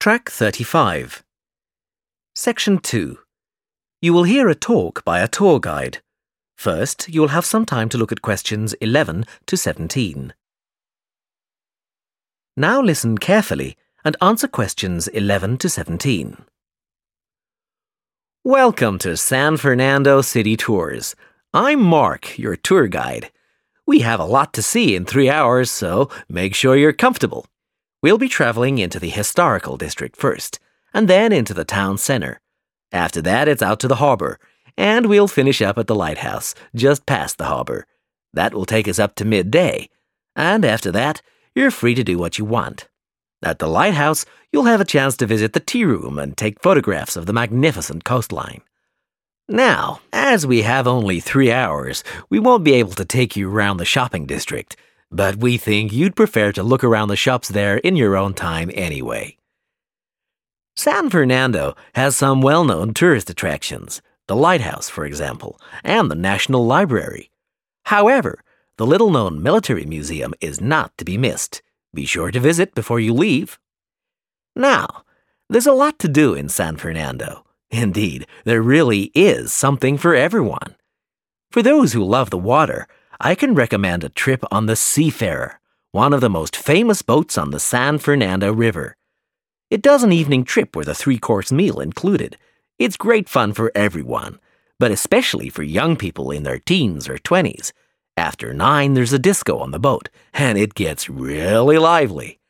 Track 35. Section 2. You will hear a talk by a tour guide. First, you will have some time to look at questions 11 to 17. Now listen carefully and answer questions 11 to 17. Welcome to San Fernando City Tours. I'm Mark, your tour guide. We have a lot to see in three hours, so make sure you're comfortable. We'll be traveling into the historical district first, and then into the town center. After that, it's out to the harbor, and we'll finish up at the lighthouse, just past the harbor. That will take us up to midday, and after that, you're free to do what you want. At the lighthouse, you'll have a chance to visit the tea room and take photographs of the magnificent coastline. Now, as we have only three hours, we won't be able to take you around the shopping district, but we think you'd prefer to look around the shops there in your own time anyway. San Fernando has some well known tourist attractions, the lighthouse, for example, and the National Library. However, the little known military museum is not to be missed. Be sure to visit before you leave. Now, there's a lot to do in San Fernando. Indeed, there really is something for everyone. For those who love the water, I can recommend a trip on the Seafarer, one of the most famous boats on the San Fernando River. It does an evening trip with a three course meal included. It's great fun for everyone, but especially for young people in their teens or 20s. After nine, there's a disco on the boat, and it gets really lively.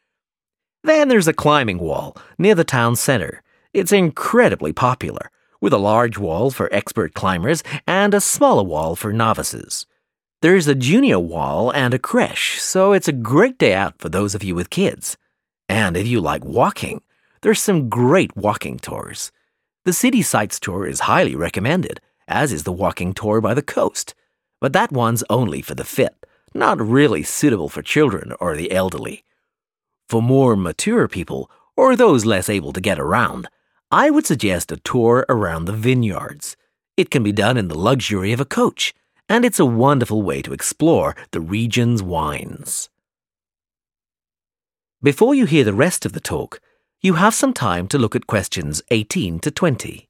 Then there's a climbing wall near the town center. It's incredibly popular, with a large wall for expert climbers and a smaller wall for novices. There's a junior wall and a creche, so it's a great day out for those of you with kids. And if you like walking, there's some great walking tours. The City Sights tour is highly recommended, as is the walking tour by the coast. But that one's only for the fit, not really suitable for children or the elderly. For more mature people, or those less able to get around, I would suggest a tour around the vineyards. It can be done in the luxury of a coach and it's a wonderful way to explore the region's wines. Before you hear the rest of the talk, you have some time to look at questions 18 to 20.